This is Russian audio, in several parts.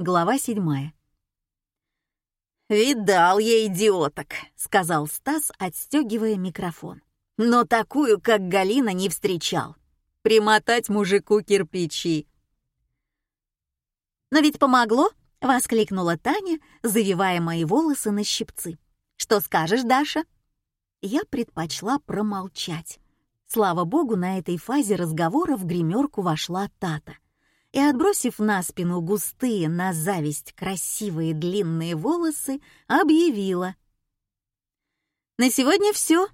Глава седьмая. «Видал я идиоток», — сказал Стас, отстегивая микрофон. «Но такую, как Галина, не встречал. Примотать мужику кирпичи». «Но ведь помогло?» — воскликнула Таня, завивая мои волосы на щипцы. «Что скажешь, Даша?» Я предпочла промолчать. Слава богу, на этой фазе разговора в гримерку вошла Тата — и, отбросив на спину густые на зависть красивые длинные волосы, объявила. «На сегодня все».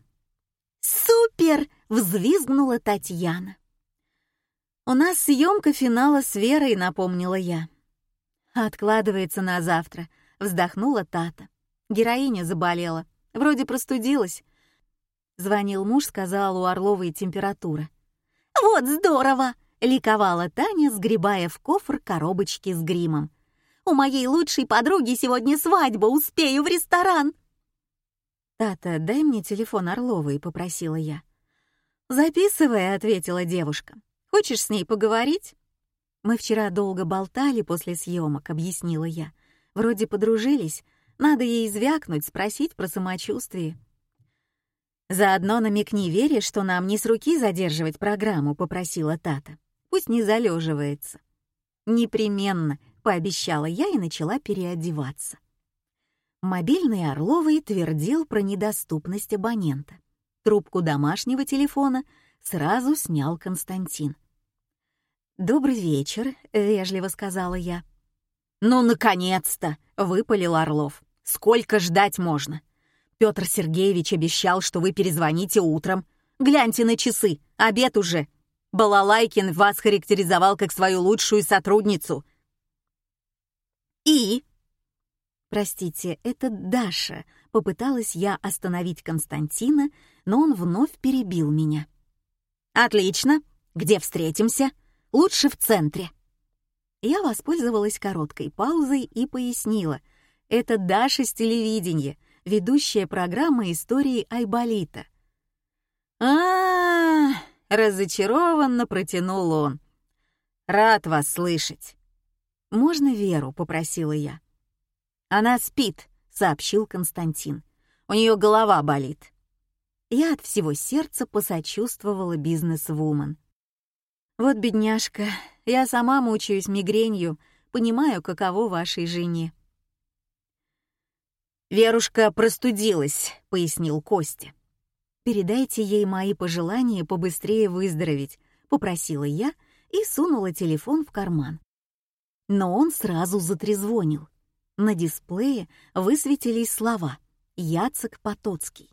«Супер!» — взвизгнула Татьяна. «У нас съемка финала с Верой», — напомнила я. «Откладывается на завтра», — вздохнула Тата. Героиня заболела. Вроде простудилась. Звонил муж, сказал, у Орловой температура. «Вот здорово!» Ликовала Таня, сгребая в кофр коробочки с гримом. «У моей лучшей подруги сегодня свадьба, успею в ресторан!» «Тата, дай мне телефон Орловой», — попросила я. «Записывай», — ответила девушка. «Хочешь с ней поговорить?» «Мы вчера долго болтали после съемок», — объяснила я. «Вроде подружились. Надо ей звякнуть, спросить про самочувствие». «Заодно намекни Вере, что нам не с руки задерживать программу», — попросила Тата пусть не залеживается. Непременно, пообещала я и начала переодеваться. Мобильный Орловой твердил про недоступность абонента. Трубку домашнего телефона сразу снял Константин. «Добрый вечер», — вежливо сказала я. «Ну, наконец-то!» — выпалил Орлов. «Сколько ждать можно? Петр Сергеевич обещал, что вы перезвоните утром. Гляньте на часы, обед уже. Балалайкин вас характеризовал как свою лучшую сотрудницу. И? Простите, это Даша. Попыталась я остановить Константина, но он вновь перебил меня. Отлично. Где встретимся? Лучше в центре. Я воспользовалась короткой паузой и пояснила. Это Даша с телевидения, ведущая программы истории Айболита. а, -а, -а Разочарованно протянул он. «Рад вас слышать». «Можно Веру?» — попросила я. «Она спит», — сообщил Константин. «У нее голова болит». Я от всего сердца посочувствовала бизнес-вумен. «Вот бедняжка, я сама мучаюсь мигренью, понимаю, каково вашей жене». «Верушка простудилась», — пояснил Костя. «Передайте ей мои пожелания побыстрее выздороветь», — попросила я и сунула телефон в карман. Но он сразу затрезвонил. На дисплее высветились слова «Яцек Потоцкий».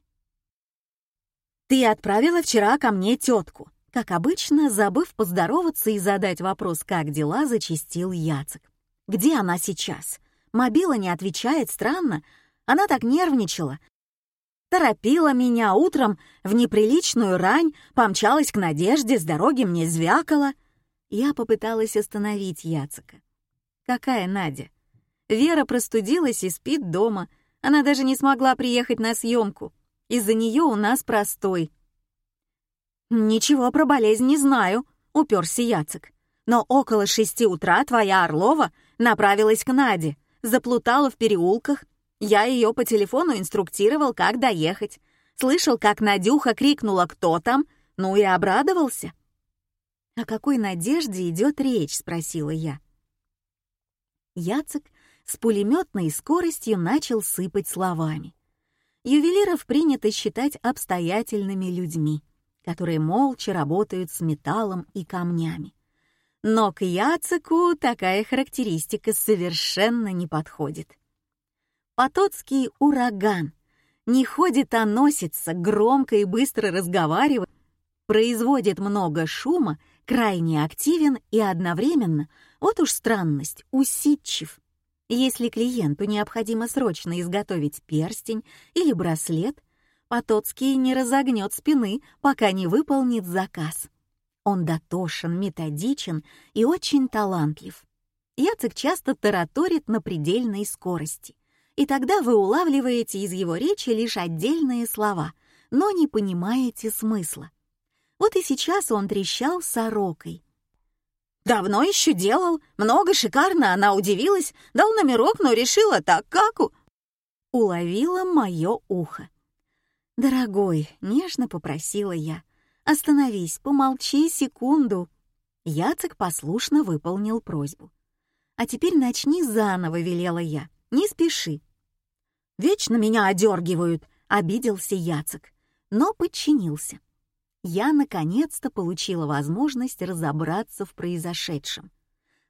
«Ты отправила вчера ко мне тетку», как обычно, забыв поздороваться и задать вопрос «Как дела?», зачистил Яцек. «Где она сейчас? Мобила не отвечает, странно. Она так нервничала, Торопила меня утром в неприличную рань, помчалась к Надежде, с дороги мне звякала. Я попыталась остановить Яцека. «Какая Надя?» Вера простудилась и спит дома. Она даже не смогла приехать на съемку. Из-за нее у нас простой. «Ничего про болезнь не знаю», — уперся Яцек. «Но около шести утра твоя Орлова направилась к Наде, заплутала в переулках, я ее по телефону инструктировал, как доехать. Слышал, как Надюха крикнула «Кто там?», ну и обрадовался. «О какой надежде идет речь?» — спросила я. Яцек с пулеметной скоростью начал сыпать словами. Ювелиров принято считать обстоятельными людьми, которые молча работают с металлом и камнями. Но к Яцеку такая характеристика совершенно не подходит. Потоцкий ураган. Не ходит, а носится, громко и быстро разговаривает, производит много шума, крайне активен и одновременно, вот уж странность, усидчив. Если клиенту необходимо срочно изготовить перстень или браслет, Потоцкий не разогнет спины, пока не выполнит заказ. Он дотошен, методичен и очень талантлив. Яцек часто тараторит на предельной скорости и тогда вы улавливаете из его речи лишь отдельные слова, но не понимаете смысла. Вот и сейчас он трещал сорокой. «Давно еще делал, много шикарно, она удивилась, дал номерок, но решила так, как у...» Уловила мое ухо. «Дорогой», — нежно попросила я, — «остановись, помолчи секунду». Яцек послушно выполнил просьбу. «А теперь начни заново», — велела я, — «не спеши». «Вечно меня одергивают», — обиделся Яцек, но подчинился. Я наконец-то получила возможность разобраться в произошедшем.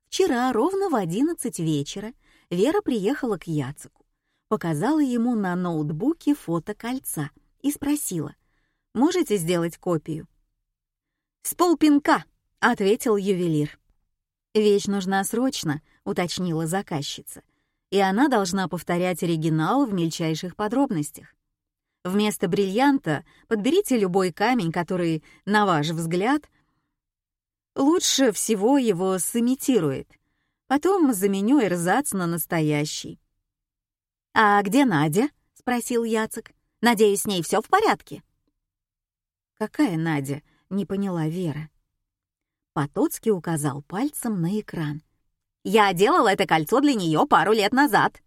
Вчера ровно в одиннадцать вечера Вера приехала к Яцеку, показала ему на ноутбуке фото кольца — и спросила, «Можете сделать копию?» «С полпинка», — ответил ювелир. «Вещь нужна срочно», — уточнила заказчица, «и она должна повторять оригинал в мельчайших подробностях. Вместо бриллианта подберите любой камень, который, на ваш взгляд, лучше всего его сымитирует. Потом заменю эрзац на настоящий». «А где Надя?» — спросил Яцек. Надеюсь, с ней все в порядке?» «Какая Надя?» — не поняла Вера. Потоцкий указал пальцем на экран. «Я делал это кольцо для нее пару лет назад.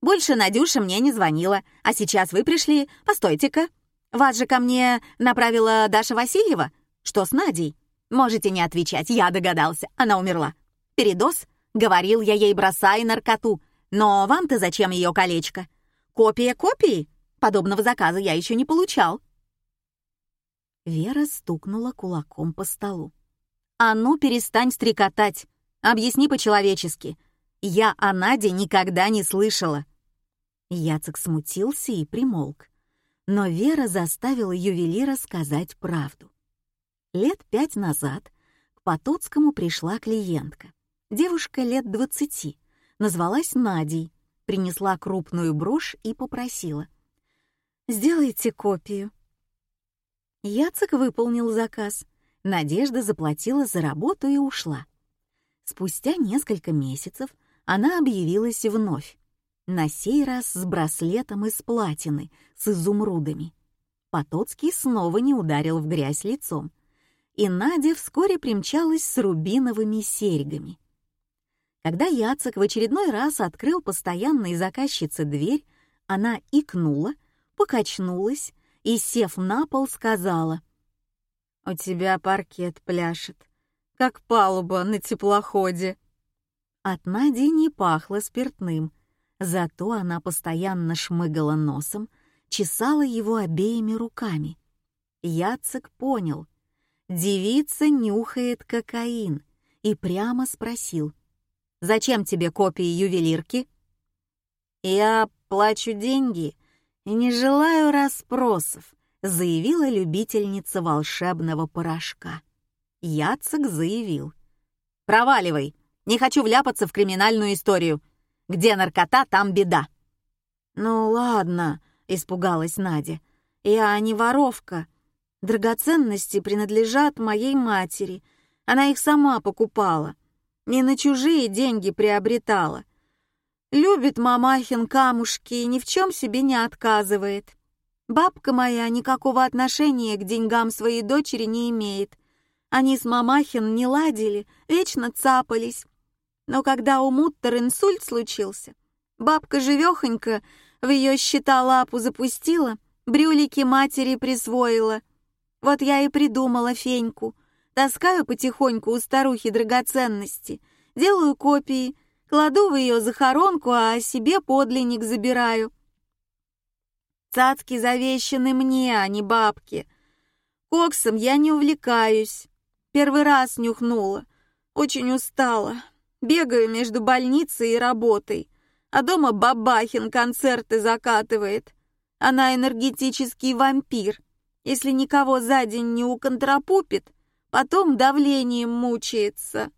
Больше Надюша мне не звонила, а сейчас вы пришли. Постойте-ка. Вас же ко мне направила Даша Васильева? Что с Надей? Можете не отвечать, я догадался. Она умерла. Передоз? Говорил я ей, бросай наркоту. Но вам-то зачем ее колечко? Копия копии? Подобного заказа я еще не получал». Вера стукнула кулаком по столу. «А ну, перестань стрекотать! Объясни по-человечески. Я о Наде никогда не слышала». Яцек смутился и примолк. Но Вера заставила ювелира сказать правду. Лет пять назад к Потоцкому пришла клиентка. Девушка лет двадцати, назвалась Надей, принесла крупную брошь и попросила — Сделайте копию». Яцек выполнил заказ. Надежда заплатила за работу и ушла. Спустя несколько месяцев она объявилась вновь. На сей раз с браслетом из платины, с изумрудами. Потоцкий снова не ударил в грязь лицом. И Надя вскоре примчалась с рубиновыми серьгами. Когда Яцек в очередной раз открыл постоянной заказчице дверь, она икнула — покачнулась и, сев на пол, сказала. «У тебя паркет пляшет, как палуба на теплоходе». От Нади не пахло спиртным, зато она постоянно шмыгала носом, чесала его обеими руками. Яцек понял. Девица нюхает кокаин и прямо спросил. «Зачем тебе копии ювелирки?» «Я плачу деньги и не желаю расспросов», — заявила любительница волшебного порошка. Яцек заявил. «Проваливай, не хочу вляпаться в криминальную историю. Где наркота, там беда». «Ну ладно», — испугалась Надя. «Я не воровка. Драгоценности принадлежат моей матери. Она их сама покупала. Не на чужие деньги приобретала. Любит мамахин камушки и ни в чем себе не отказывает. Бабка моя никакого отношения к деньгам своей дочери не имеет. Они с мамахин не ладили, вечно цапались. Но когда у Муттер инсульт случился, бабка живехонька в ее счета лапу запустила, брюлики матери присвоила. Вот я и придумала феньку. Таскаю потихоньку у старухи драгоценности, делаю копии — Кладу в ее захоронку, а себе подлинник забираю. Цацки завещаны мне, а не бабке. Коксом я не увлекаюсь. Первый раз нюхнула. Очень устала. Бегаю между больницей и работой. А дома Бабахин концерты закатывает. Она энергетический вампир. Если никого за день не уконтропупит, потом давлением мучается.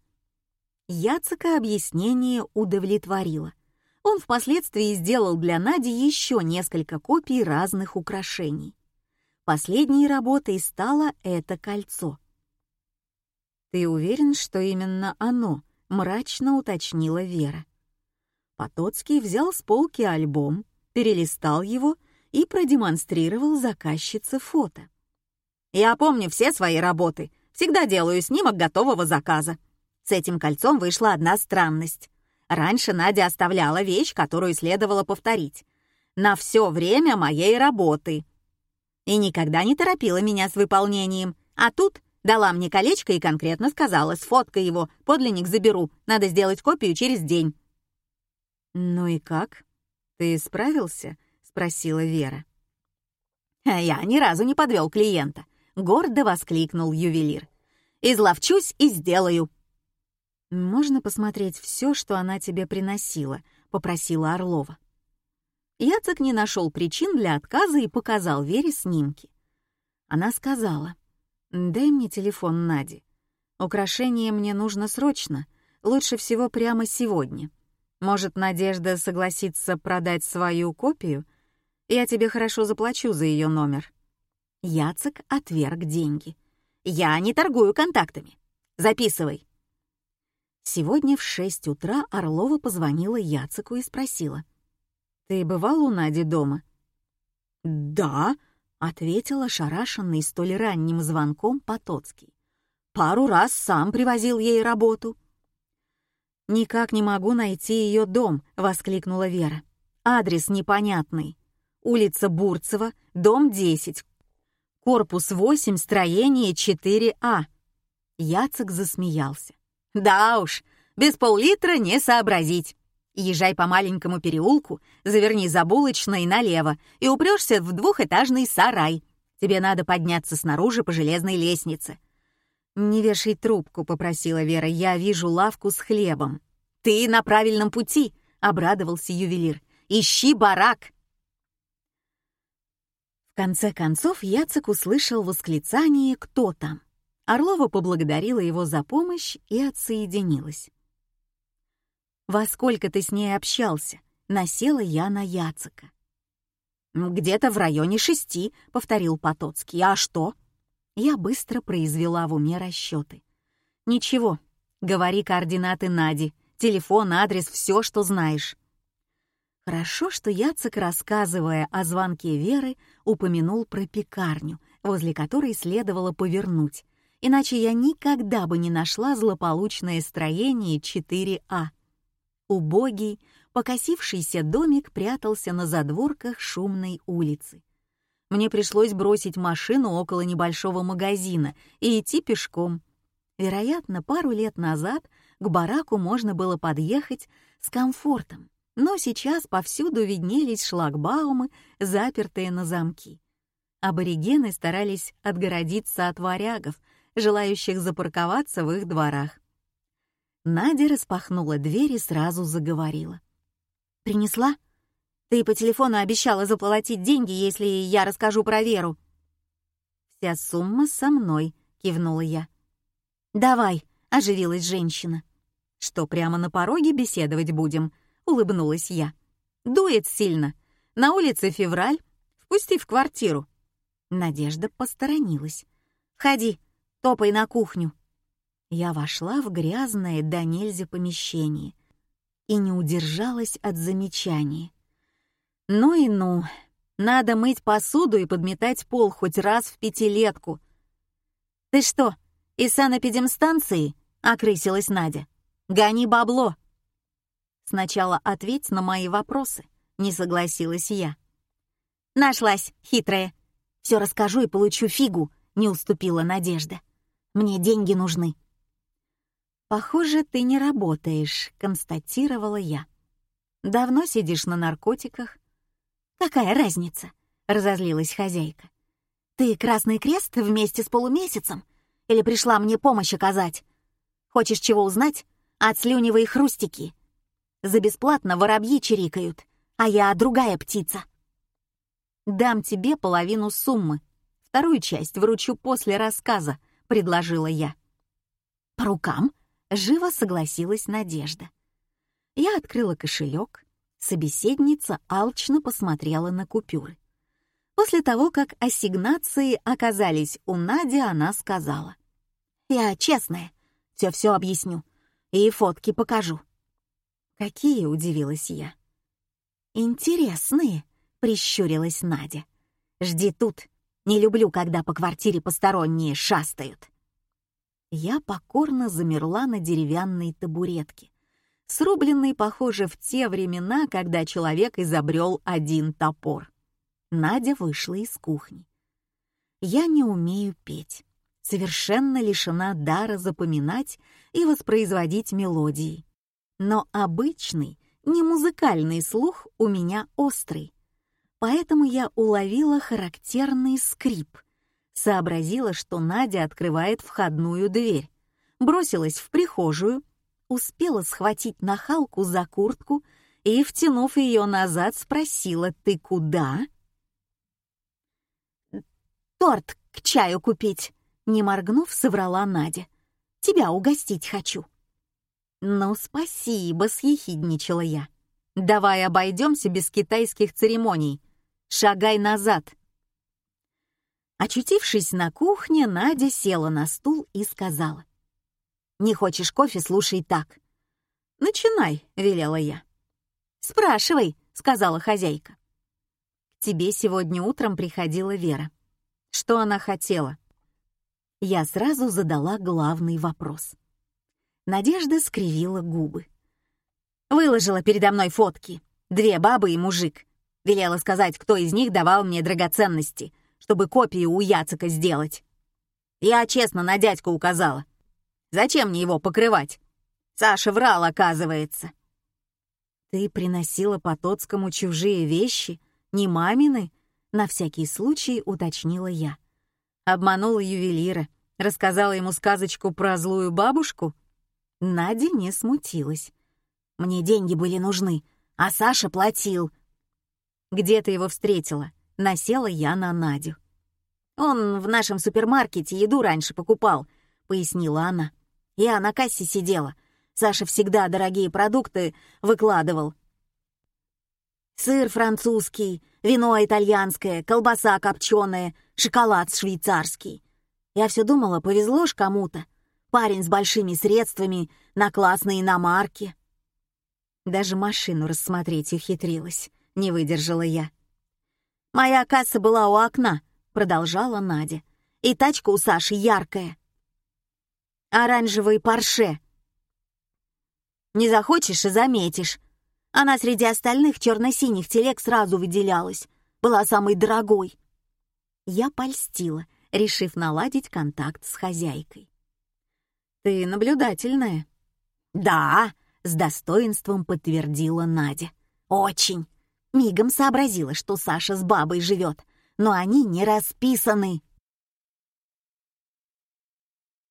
Яцека объяснение удовлетворило. Он впоследствии сделал для Нади еще несколько копий разных украшений. Последней работой стало это кольцо. «Ты уверен, что именно оно?» — мрачно уточнила Вера. Потоцкий взял с полки альбом, перелистал его и продемонстрировал заказчице фото. «Я помню все свои работы, всегда делаю снимок готового заказа. С этим кольцом вышла одна странность. Раньше Надя оставляла вещь, которую следовало повторить. На все время моей работы. И никогда не торопила меня с выполнением. А тут дала мне колечко и конкретно сказала, сфоткай его, подлинник заберу, надо сделать копию через день. «Ну и как? Ты справился?» — спросила Вера. «Я ни разу не подвел клиента», — гордо воскликнул ювелир. «Изловчусь и сделаю». «Можно посмотреть все, что она тебе приносила?» — попросила Орлова. Яцек не нашел причин для отказа и показал Вере снимки. Она сказала, «Дай мне телефон Нади. Украшение мне нужно срочно, лучше всего прямо сегодня. Может, Надежда согласится продать свою копию? Я тебе хорошо заплачу за ее номер». Яцек отверг деньги. «Я не торгую контактами. Записывай». Сегодня в шесть утра Орлова позвонила Яцеку и спросила. «Ты бывал у Нади дома?» «Да», — ответила шарашенный столь ранним звонком Потоцкий. «Пару раз сам привозил ей работу». «Никак не могу найти ее дом», — воскликнула Вера. «Адрес непонятный. Улица Бурцева, дом 10, корпус 8, строение 4А». Яцек засмеялся. Да уж, без пол-литра не сообразить. Езжай по маленькому переулку, заверни за булочной налево и упрешься в двухэтажный сарай. Тебе надо подняться снаружи по железной лестнице. «Не вешай трубку», — попросила Вера, — «я вижу лавку с хлебом». «Ты на правильном пути», — обрадовался ювелир. «Ищи барак». В конце концов Яцек услышал восклицание «Кто там?». Орлова поблагодарила его за помощь и отсоединилась. «Во сколько ты с ней общался?» — насела я на Яцека. «Где-то в районе шести», — повторил Потоцкий. «А что?» Я быстро произвела в уме расчеты. «Ничего, говори координаты Нади, телефон, адрес, все, что знаешь». Хорошо, что Яцек, рассказывая о звонке Веры, упомянул про пекарню, возле которой следовало повернуть, иначе я никогда бы не нашла злополучное строение 4А. Убогий, покосившийся домик прятался на задворках шумной улицы. Мне пришлось бросить машину около небольшого магазина и идти пешком. Вероятно, пару лет назад к бараку можно было подъехать с комфортом, но сейчас повсюду виднелись шлагбаумы, запертые на замки. Аборигены старались отгородиться от варягов — желающих запарковаться в их дворах. Надя распахнула дверь и сразу заговорила. «Принесла? Ты по телефону обещала заплатить деньги, если я расскажу про Веру». «Вся сумма со мной», — кивнула я. «Давай», — оживилась женщина. «Что, прямо на пороге беседовать будем?» — улыбнулась я. «Дует сильно. На улице февраль. Впусти в квартиру». Надежда посторонилась. «Входи, Топай на кухню». Я вошла в грязное до нельзя помещение и не удержалась от замечания. Ну и ну, надо мыть посуду и подметать пол хоть раз в пятилетку. «Ты что, из санэпидемстанции?» — окрысилась Надя. «Гони бабло!» «Сначала ответь на мои вопросы», — не согласилась я. «Нашлась, хитрая. Все расскажу и получу фигу», — не уступила Надежда. Мне деньги нужны». «Похоже, ты не работаешь», — констатировала я. «Давно сидишь на наркотиках?» «Какая разница?» — разозлилась хозяйка. «Ты Красный Крест вместе с полумесяцем? Или пришла мне помощь оказать? Хочешь чего узнать? Отслюнивай хрустики. За бесплатно воробьи чирикают, а я другая птица». «Дам тебе половину суммы. Вторую часть вручу после рассказа», предложила я. «По рукам?» — живо согласилась Надежда. Я открыла кошелек. Собеседница алчно посмотрела на купюры. После того, как ассигнации оказались у Нади, она сказала. «Я честная, все-все объясню и фотки покажу». «Какие?» — удивилась я. «Интересные», — прищурилась Надя. «Жди тут, не люблю, когда по квартире посторонние шастают. Я покорно замерла на деревянной табуретке, срубленной, похоже, в те времена, когда человек изобрел один топор. Надя вышла из кухни. Я не умею петь, совершенно лишена дара запоминать и воспроизводить мелодии. Но обычный, не музыкальный слух у меня острый. Поэтому я уловила характерный скрип, сообразила, что Надя открывает входную дверь, бросилась в прихожую, успела схватить нахалку за куртку и, втянув ее назад, спросила «Ты куда?» «Торт к чаю купить», — не моргнув, соврала Надя. «Тебя угостить хочу». «Ну, спасибо», — съехидничала я. «Давай обойдемся без китайских церемоний. Шагай назад». Очутившись на кухне, Надя села на стул и сказала. «Не хочешь кофе, слушай так». «Начинай», — велела я. «Спрашивай», — сказала хозяйка. «К тебе сегодня утром приходила Вера. Что она хотела?» Я сразу задала главный вопрос. Надежда скривила губы. Выложила передо мной фотки. Две бабы и мужик. Велела сказать, кто из них давал мне драгоценности чтобы копию у Яцека сделать. Я честно на дядьку указала. Зачем мне его покрывать? Саша врал, оказывается. Ты приносила по Тоцкому чужие вещи, не мамины? На всякий случай уточнила я. Обманула ювелира, рассказала ему сказочку про злую бабушку. Надя не смутилась. Мне деньги были нужны, а Саша платил. Где ты его встретила? Насела я на Надю. «Он в нашем супермаркете еду раньше покупал», — пояснила она. «Я на кассе сидела. Саша всегда дорогие продукты выкладывал. Сыр французский, вино итальянское, колбаса копченая, шоколад швейцарский. Я все думала, повезло ж кому-то. Парень с большими средствами, на классные иномарки». Даже машину рассмотреть ухитрилась, не выдержала я. «Моя касса была у окна», — продолжала Надя. «И тачка у Саши яркая. Оранжевый Порше. Не захочешь и заметишь. Она среди остальных черно-синих телег сразу выделялась. Была самой дорогой». Я польстила, решив наладить контакт с хозяйкой. «Ты наблюдательная». «Да», — с достоинством подтвердила Надя. «Очень. Мигом сообразила, что Саша с бабой живет, но они не расписаны.